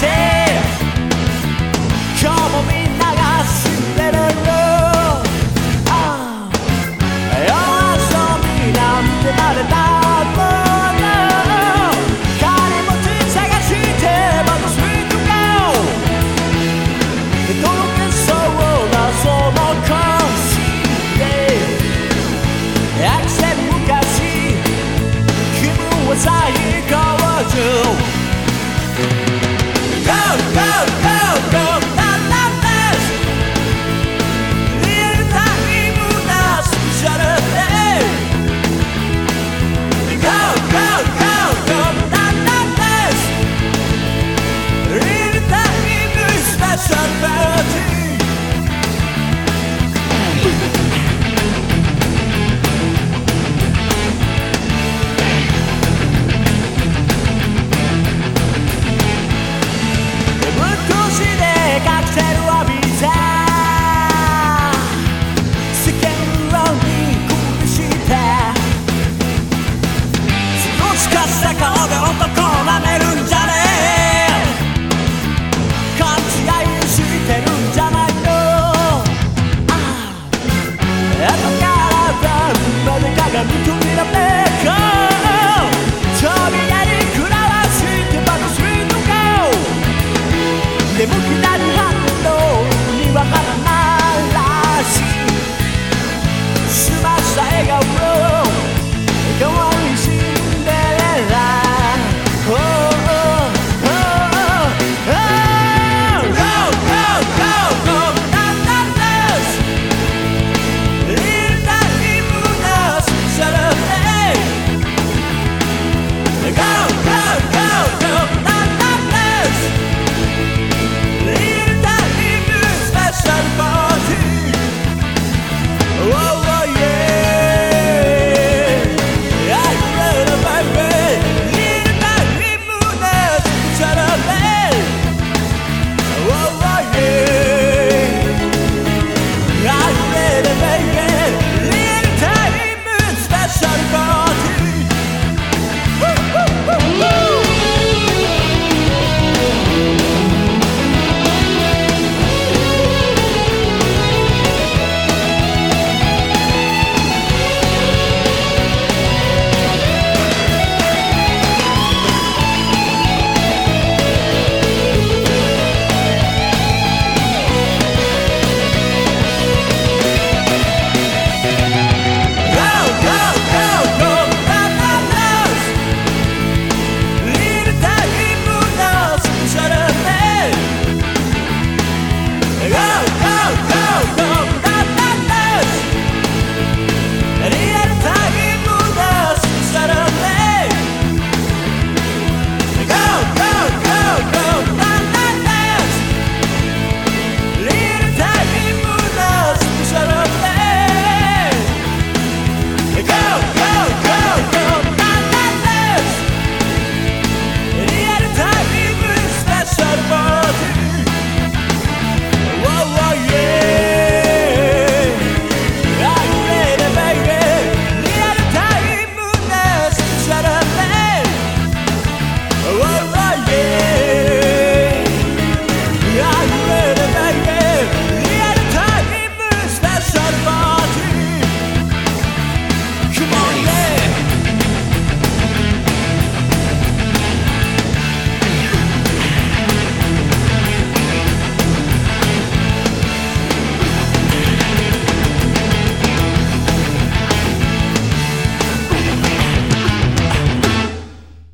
de